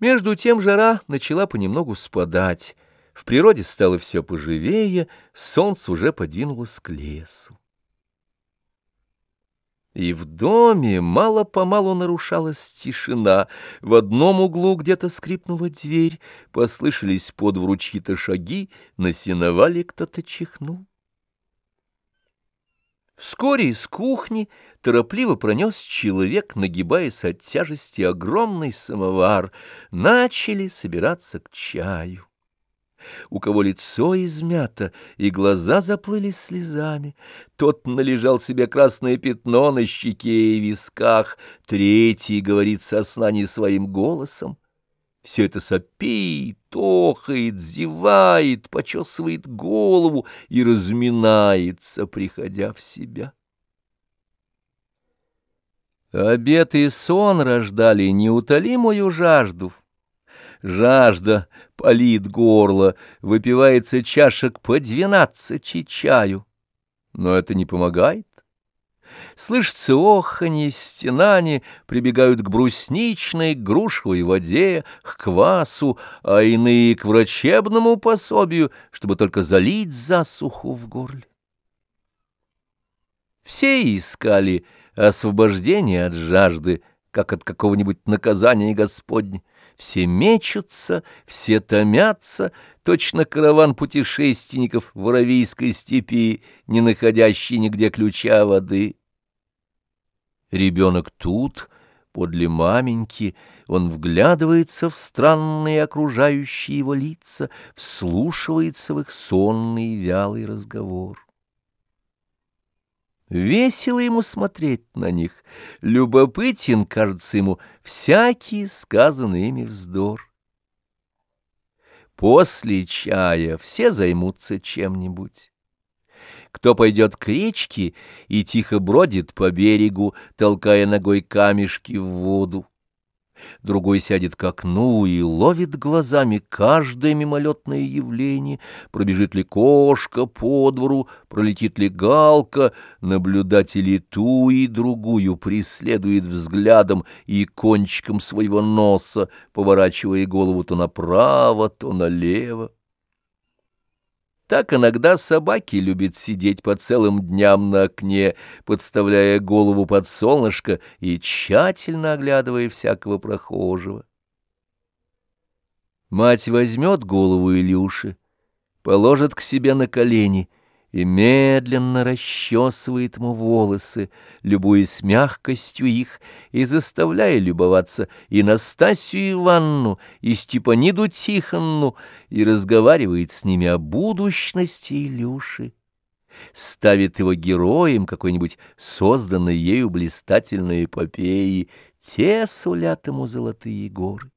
Между тем жара начала понемногу спадать, в природе стало все поживее, солнце уже подвинулось к лесу. И в доме мало-помалу нарушалась тишина. В одном углу где-то скрипнула дверь, послышались по двору чьи-то шаги, на сеновале кто-то чихнул. Вскоре из кухни торопливо пронес человек, нагибаясь от тяжести огромный самовар. Начали собираться к чаю. У кого лицо измято и глаза заплыли слезами, тот належал себе красное пятно на щеке и висках, третий говорит со сна не своим голосом. Все это сопит, охает, зевает, почесывает голову и разминается, приходя в себя. Обед и сон рождали неутолимую жажду. Жажда палит горло, выпивается чашек по двенадцати чаю. Но это не помогает. Слышится оханье, стенание, прибегают к брусничной, грушевой воде, к квасу, а иные к врачебному пособию, чтобы только залить засуху в горле. Все искали освобождения от жажды, как от какого-нибудь наказания Господня. Все мечутся, все томятся, точно караван путешественников в Аравийской степи, не находящий нигде ключа воды. Ребенок тут, подле маменьки, он вглядывается в странные окружающие его лица, вслушивается в их сонный вялый разговор. Весело ему смотреть на них, любопытен, кажется ему, всякий сказанный ими вздор. После чая все займутся чем-нибудь. Кто пойдет к речке и тихо бродит по берегу, толкая ногой камешки в воду другой сядет к окну и ловит глазами каждое мимолетное явление, пробежит ли кошка по двору, пролетит ли галка, наблюдатель и ту, и другую преследует взглядом и кончиком своего носа, поворачивая голову то направо, то налево. Так иногда собаки любят сидеть по целым дням на окне, подставляя голову под солнышко и тщательно оглядывая всякого прохожего. Мать возьмет голову Илюши, положит к себе на колени и медленно расчесывает ему волосы, любуясь мягкостью их и заставляя любоваться и Настасью Ивановну, и Степаниду Тихонну, и разговаривает с ними о будущности Илюши. Ставит его героем какой-нибудь созданной ею блистательной эпопеи, те сулят ему золотые горы.